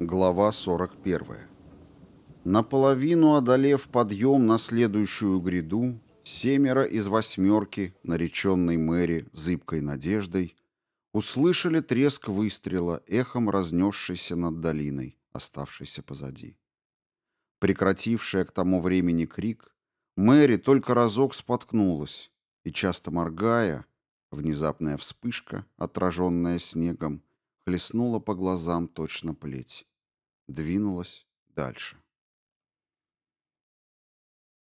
Глава 41. Наполовину одолев подъем на следующую гряду, семеро из восьмерки, нареченной Мэри зыбкой надеждой, услышали треск выстрела, эхом разнесшийся над долиной, оставшейся позади. Прекратившая к тому времени крик, Мэри только разок споткнулась и, часто моргая, внезапная вспышка, отраженная снегом, хлестнула по глазам точно плеть. Двинулась дальше.